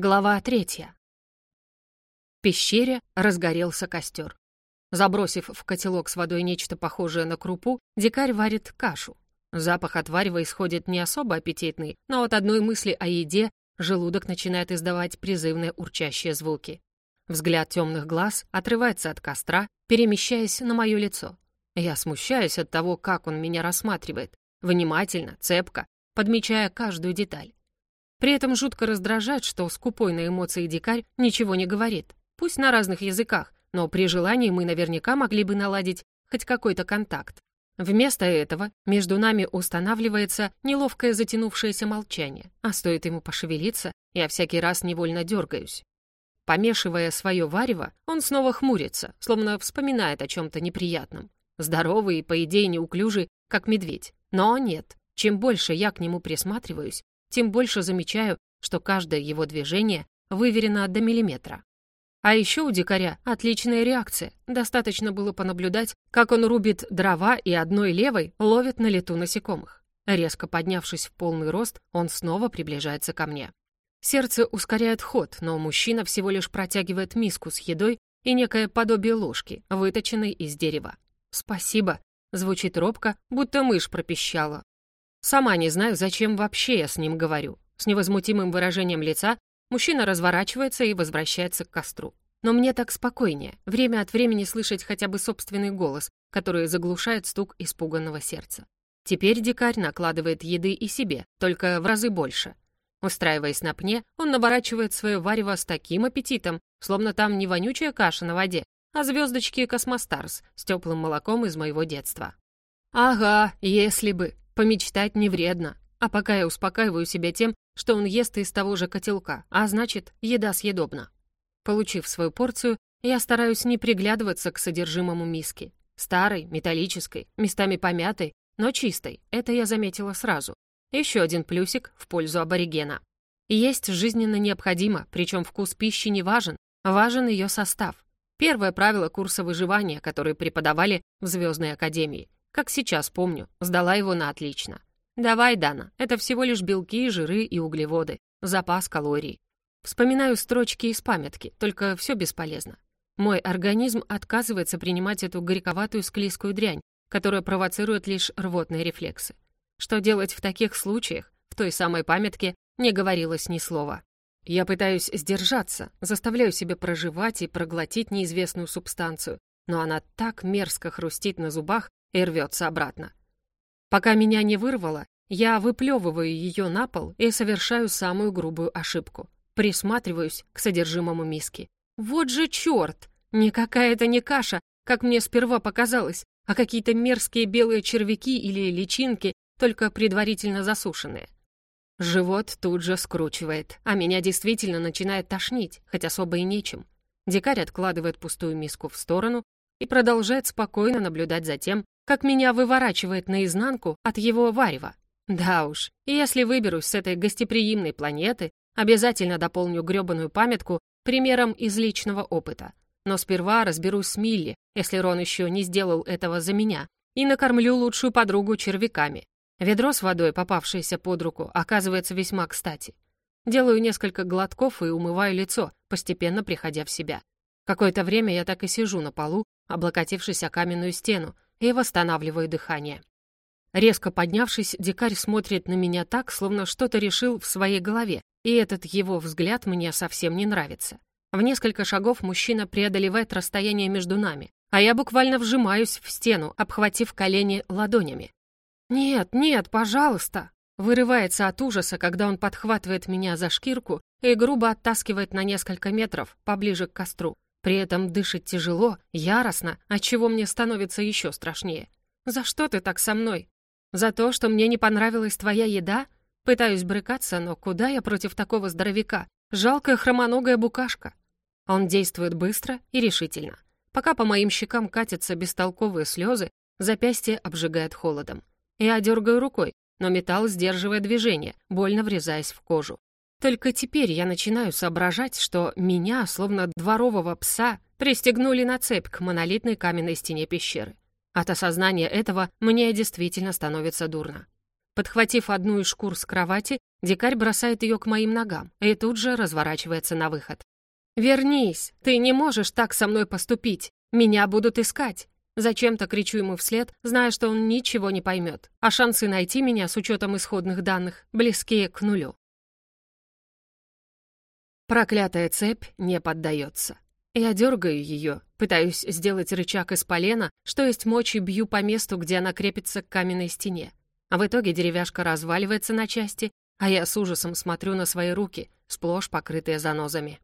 Глава третья. В пещере разгорелся костер. Забросив в котелок с водой нечто похожее на крупу, дикарь варит кашу. Запах от варева исходит не особо аппетитный, но от одной мысли о еде желудок начинает издавать призывные урчащие звуки. Взгляд темных глаз отрывается от костра, перемещаясь на мое лицо. Я смущаюсь от того, как он меня рассматривает, внимательно, цепко, подмечая каждую деталь. При этом жутко раздражает, что скупой на эмоции дикарь ничего не говорит. Пусть на разных языках, но при желании мы наверняка могли бы наладить хоть какой-то контакт. Вместо этого между нами устанавливается неловкое затянувшееся молчание, а стоит ему пошевелиться, я всякий раз невольно дергаюсь. Помешивая свое варево, он снова хмурится, словно вспоминает о чем-то неприятном. Здоровый и, по идее, неуклюжий, как медведь. Но нет, чем больше я к нему присматриваюсь, тем больше замечаю, что каждое его движение выверено до миллиметра. А еще у дикаря отличная реакция. Достаточно было понаблюдать, как он рубит дрова и одной левой ловит на лету насекомых. Резко поднявшись в полный рост, он снова приближается ко мне. Сердце ускоряет ход, но мужчина всего лишь протягивает миску с едой и некое подобие ложки, выточенной из дерева. «Спасибо», — звучит робко, будто мышь пропищала. Сама не знаю, зачем вообще я с ним говорю. С невозмутимым выражением лица мужчина разворачивается и возвращается к костру. Но мне так спокойнее, время от времени слышать хотя бы собственный голос, который заглушает стук испуганного сердца. Теперь дикарь накладывает еды и себе, только в разы больше. Устраиваясь на пне, он наворачивает свое варево с таким аппетитом, словно там не вонючая каша на воде, а звездочки Космостарс с теплым молоком из моего детства. Ага, если бы. Помечтать не вредно. А пока я успокаиваю себя тем, что он ест из того же котелка, а значит, еда съедобна. Получив свою порцию, я стараюсь не приглядываться к содержимому миски. Старой, металлической, местами помятой, но чистой. Это я заметила сразу. Еще один плюсик в пользу аборигена. Есть жизненно необходимо, причем вкус пищи не важен, важен ее состав. Первое правило курса выживания, которое преподавали в Звездной Академии. Как сейчас помню, сдала его на отлично. Давай, Дана, это всего лишь белки, жиры и углеводы, запас калорий. Вспоминаю строчки из памятки, только все бесполезно. Мой организм отказывается принимать эту горьковатую склизкую дрянь, которая провоцирует лишь рвотные рефлексы. Что делать в таких случаях? В той самой памятке не говорилось ни слова. Я пытаюсь сдержаться, заставляю себя проживать и проглотить неизвестную субстанцию, но она так мерзко хрустит на зубах, и рвется обратно. Пока меня не вырвало, я выплевываю ее на пол и совершаю самую грубую ошибку. Присматриваюсь к содержимому миски. Вот же черт! Никакая это не каша, как мне сперва показалось, а какие-то мерзкие белые червяки или личинки, только предварительно засушенные. Живот тут же скручивает, а меня действительно начинает тошнить, хоть особо и нечем. Дикарь откладывает пустую миску в сторону и продолжает спокойно наблюдать за тем, как меня выворачивает наизнанку от его варева. Да уж, если выберусь с этой гостеприимной планеты, обязательно дополню грёбаную памятку примером из личного опыта. Но сперва разберусь с Милли, если Рон еще не сделал этого за меня, и накормлю лучшую подругу червяками. Ведро с водой, попавшееся под руку, оказывается весьма кстати. Делаю несколько глотков и умываю лицо, постепенно приходя в себя. Какое-то время я так и сижу на полу, облокотившись о каменную стену, и восстанавливаю дыхание. Резко поднявшись, дикарь смотрит на меня так, словно что-то решил в своей голове, и этот его взгляд мне совсем не нравится. В несколько шагов мужчина преодолевает расстояние между нами, а я буквально вжимаюсь в стену, обхватив колени ладонями. «Нет, нет, пожалуйста!» Вырывается от ужаса, когда он подхватывает меня за шкирку и грубо оттаскивает на несколько метров поближе к костру. При этом дышит тяжело, яростно, отчего мне становится еще страшнее. «За что ты так со мной? За то, что мне не понравилась твоя еда? Пытаюсь брыкаться, но куда я против такого здоровяка? Жалкая хромоногая букашка». Он действует быстро и решительно. Пока по моим щекам катятся бестолковые слезы, запястье обжигает холодом. Я дергаю рукой, но металл сдерживает движение, больно врезаясь в кожу. Только теперь я начинаю соображать, что меня, словно дворового пса, пристегнули на цепь к монолитной каменной стене пещеры. От осознания этого мне действительно становится дурно. Подхватив одну из шкур с кровати, дикарь бросает ее к моим ногам и тут же разворачивается на выход. «Вернись! Ты не можешь так со мной поступить! Меня будут искать!» Зачем-то кричу ему вслед, зная, что он ничего не поймет, а шансы найти меня с учетом исходных данных близкие к нулю. Проклятая цепь не поддается. Я дергаю ее, пытаюсь сделать рычаг из полена, что есть мочи бью по месту, где она крепится к каменной стене. А в итоге деревяшка разваливается на части, а я с ужасом смотрю на свои руки, сплошь покрытые занозами.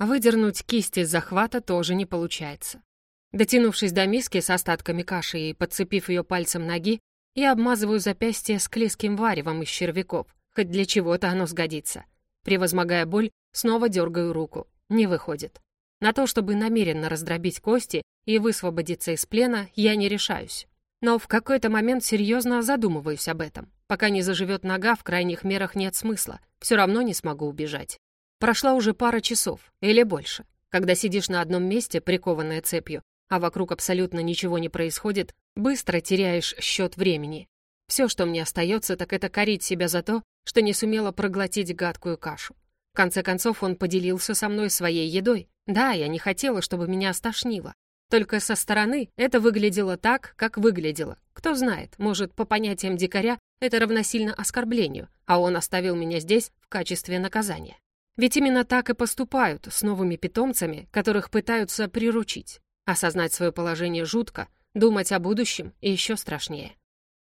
Выдернуть кисть из захвата тоже не получается. Дотянувшись до миски с остатками каши и подцепив ее пальцем ноги, я обмазываю запястье склизким варевом из червяков, хоть для чего-то оно сгодится. Превозмогая боль, снова дергаю руку. Не выходит. На то, чтобы намеренно раздробить кости и высвободиться из плена, я не решаюсь. Но в какой-то момент серьезно задумываюсь об этом. Пока не заживет нога, в крайних мерах нет смысла. Все равно не смогу убежать. Прошла уже пара часов, или больше. Когда сидишь на одном месте, прикованная цепью, а вокруг абсолютно ничего не происходит, быстро теряешь счет времени. Все, что мне остается, так это корить себя за то, что не сумела проглотить гадкую кашу. В конце концов, он поделился со мной своей едой. Да, я не хотела, чтобы меня стошнило. Только со стороны это выглядело так, как выглядело. Кто знает, может, по понятиям дикаря это равносильно оскорблению, а он оставил меня здесь в качестве наказания. Ведь именно так и поступают с новыми питомцами, которых пытаются приручить. Осознать свое положение жутко, думать о будущем еще страшнее.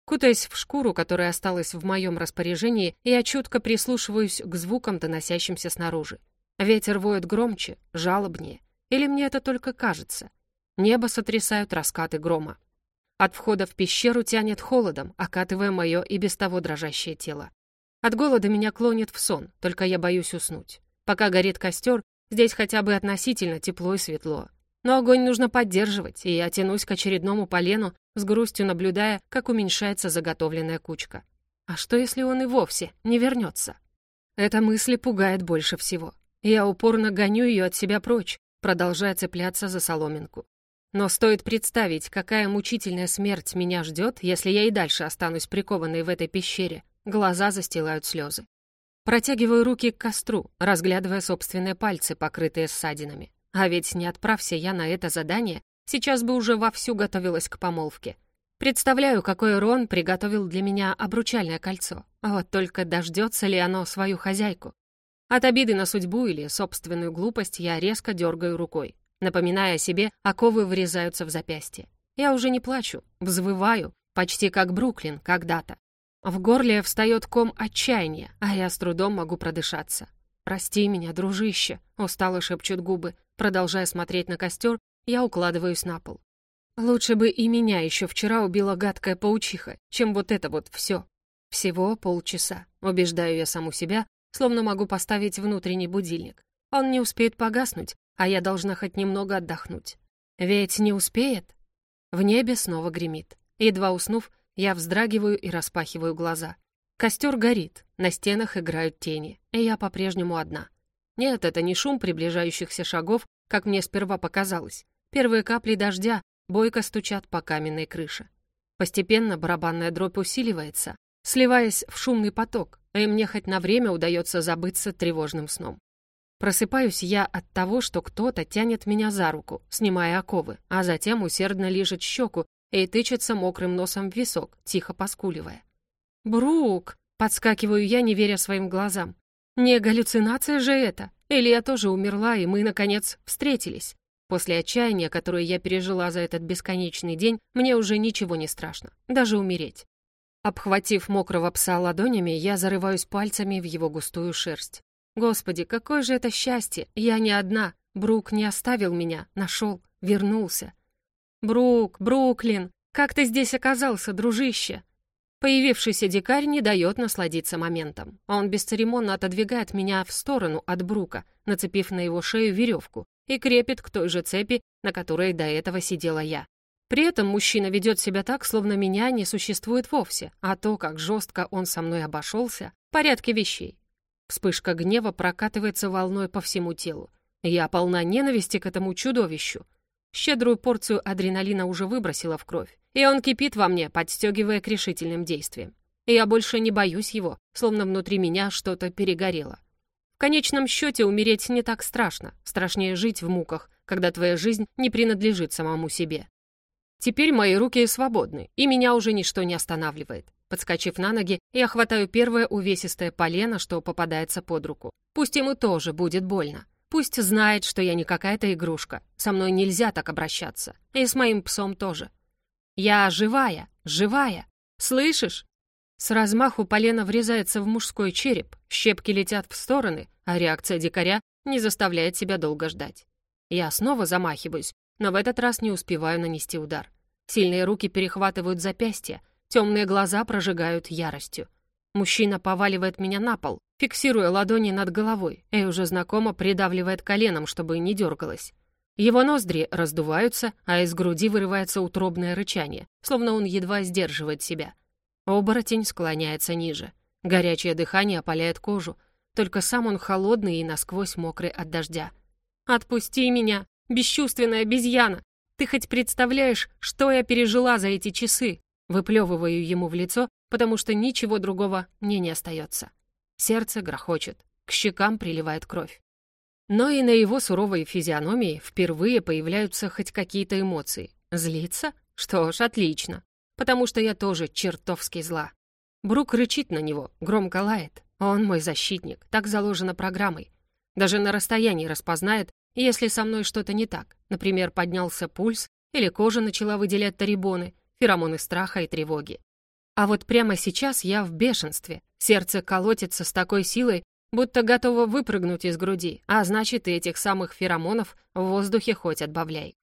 Кутаясь в шкуру, которая осталась в моем распоряжении, я чутко прислушиваюсь к звукам, доносящимся снаружи. Ветер воет громче, жалобнее. Или мне это только кажется? Небо сотрясают раскаты грома. От входа в пещеру тянет холодом, окатывая мое и без того дрожащее тело. От голода меня клонит в сон, только я боюсь уснуть. Пока горит костер, здесь хотя бы относительно тепло и светло. Но огонь нужно поддерживать, и я тянусь к очередному полену, с грустью наблюдая, как уменьшается заготовленная кучка. А что, если он и вовсе не вернется? Эта мысль пугает больше всего. Я упорно гоню ее от себя прочь, продолжая цепляться за соломинку. Но стоит представить, какая мучительная смерть меня ждет, если я и дальше останусь прикованной в этой пещере. Глаза застилают слезы. Протягиваю руки к костру, разглядывая собственные пальцы, покрытые ссадинами. А ведь не отправься я на это задание, сейчас бы уже вовсю готовилась к помолвке. Представляю, какой Рон приготовил для меня обручальное кольцо. Вот только дождется ли оно свою хозяйку? От обиды на судьбу или собственную глупость я резко дергаю рукой. Напоминая о себе, оковы врезаются в запястье. Я уже не плачу, взвываю, почти как Бруклин когда-то. В горле встает ком отчаяния, а я с трудом могу продышаться. «Прости меня, дружище», — устало шепчут губы. Продолжая смотреть на костер, я укладываюсь на пол. Лучше бы и меня еще вчера убила гадкая паучиха, чем вот это вот все. Всего полчаса. Убеждаю я саму себя, словно могу поставить внутренний будильник. Он не успеет погаснуть, а я должна хоть немного отдохнуть. Ведь не успеет. В небе снова гремит. Едва уснув, я вздрагиваю и распахиваю глаза. Костер горит, на стенах играют тени, и я по-прежнему одна. Нет, это не шум приближающихся шагов, как мне сперва показалось. Первые капли дождя бойко стучат по каменной крыше. Постепенно барабанная дробь усиливается, сливаясь в шумный поток, и мне хоть на время удается забыться тревожным сном. Просыпаюсь я от того, что кто-то тянет меня за руку, снимая оковы, а затем усердно лижет щеку и тычется мокрым носом в висок, тихо поскуливая. «Брук!» — подскакиваю я, не веря своим глазам. «Не галлюцинация же это? Или я тоже умерла, и мы, наконец, встретились?» После отчаяния, которое я пережила за этот бесконечный день, мне уже ничего не страшно, даже умереть. Обхватив мокрого пса ладонями, я зарываюсь пальцами в его густую шерсть. Господи, какое же это счастье! Я не одна. Брук не оставил меня, нашел, вернулся. Брук, Бруклин, как ты здесь оказался, дружище? Появившийся дикарь не дает насладиться моментом. Он бесцеремонно отодвигает меня в сторону от Брука, нацепив на его шею веревку, и крепит к той же цепи, на которой до этого сидела я. При этом мужчина ведет себя так, словно меня не существует вовсе, а то, как жестко он со мной обошелся, в порядке вещей. Вспышка гнева прокатывается волной по всему телу. Я полна ненависти к этому чудовищу. Щедрую порцию адреналина уже выбросила в кровь, и он кипит во мне, подстегивая к решительным действиям. и я больше не боюсь его, словно внутри меня что-то перегорело. В конечном счете умереть не так страшно, страшнее жить в муках, когда твоя жизнь не принадлежит самому себе. Теперь мои руки свободны, и меня уже ничто не останавливает. Подскочив на ноги, я хватаю первое увесистое полено, что попадается под руку. Пусть ему тоже будет больно. Пусть знает, что я не какая-то игрушка. Со мной нельзя так обращаться. И с моим псом тоже. Я живая, живая. Слышишь? С размаху полено врезается в мужской череп, щепки летят в стороны, а реакция дикаря не заставляет себя долго ждать. Я снова замахиваюсь, но в этот раз не успеваю нанести удар. Сильные руки перехватывают запястья, темные глаза прожигают яростью. Мужчина поваливает меня на пол, фиксируя ладони над головой, и уже знакомо придавливает коленом, чтобы не дергалось. Его ноздри раздуваются, а из груди вырывается утробное рычание, словно он едва сдерживает себя — Оборотень склоняется ниже. Горячее дыхание опаляет кожу, только сам он холодный и насквозь мокрый от дождя. «Отпусти меня, бесчувственная обезьяна! Ты хоть представляешь, что я пережила за эти часы?» Выплевываю ему в лицо, потому что ничего другого мне не остается. Сердце грохочет, к щекам приливает кровь. Но и на его суровой физиономии впервые появляются хоть какие-то эмоции. Злиться? Что ж, отлично потому что я тоже чертовски зла. Брук рычит на него, громко лает. Он мой защитник, так заложено программой. Даже на расстоянии распознает, если со мной что-то не так. Например, поднялся пульс, или кожа начала выделять тарибоны, феромоны страха и тревоги. А вот прямо сейчас я в бешенстве. Сердце колотится с такой силой, будто готово выпрыгнуть из груди, а значит, и этих самых феромонов в воздухе хоть отбавляй.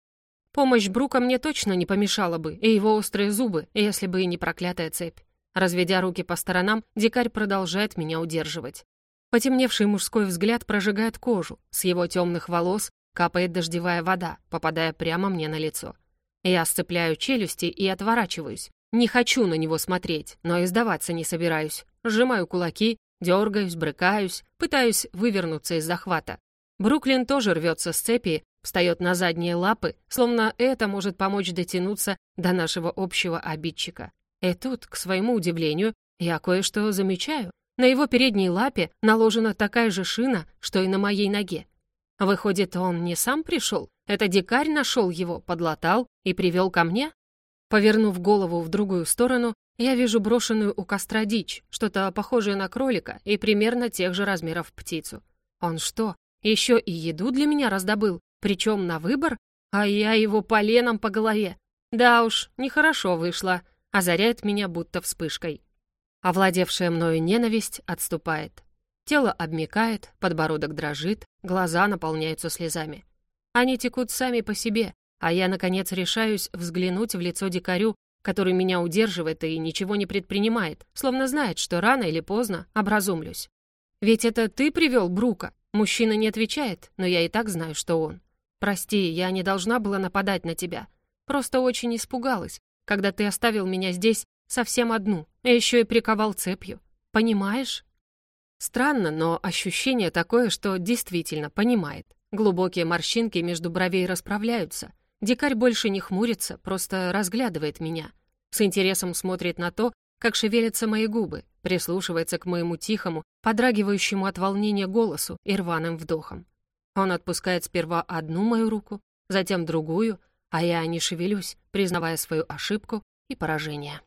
Помощь Брука мне точно не помешала бы, и его острые зубы, если бы и не проклятая цепь. Разведя руки по сторонам, дикарь продолжает меня удерживать. Потемневший мужской взгляд прожигает кожу, с его темных волос капает дождевая вода, попадая прямо мне на лицо. Я сцепляю челюсти и отворачиваюсь. Не хочу на него смотреть, но и сдаваться не собираюсь. Сжимаю кулаки, дергаюсь, брыкаюсь, пытаюсь вывернуться из захвата. Бруклин тоже рвется с цепи, встает на задние лапы, словно это может помочь дотянуться до нашего общего обидчика. И тут, к своему удивлению, я кое-что замечаю. На его передней лапе наложена такая же шина, что и на моей ноге. Выходит, он не сам пришел? Это дикарь нашел его, подлатал и привел ко мне? Повернув голову в другую сторону, я вижу брошенную у костра дичь, что-то похожее на кролика и примерно тех же размеров птицу. Он что, еще и еду для меня раздобыл? Причем на выбор, а я его поленом по голове. Да уж, нехорошо вышло, озаряет меня будто вспышкой. Овладевшая мною ненависть отступает. Тело обмекает, подбородок дрожит, глаза наполняются слезами. Они текут сами по себе, а я, наконец, решаюсь взглянуть в лицо дикарю, который меня удерживает и ничего не предпринимает, словно знает, что рано или поздно образумлюсь. «Ведь это ты привел Брука?» Мужчина не отвечает, но я и так знаю, что он. «Прости, я не должна была нападать на тебя. Просто очень испугалась, когда ты оставил меня здесь совсем одну, а еще и приковал цепью. Понимаешь?» Странно, но ощущение такое, что действительно понимает. Глубокие морщинки между бровей расправляются. Дикарь больше не хмурится, просто разглядывает меня. С интересом смотрит на то, как шевелятся мои губы, прислушивается к моему тихому, подрагивающему от волнения голосу и рваным вдохом. Он отпускает сперва одну мою руку, затем другую, а я не шевелюсь, признавая свою ошибку и поражение.